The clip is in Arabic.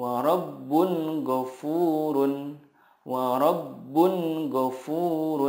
ورب غفور ورب غفور.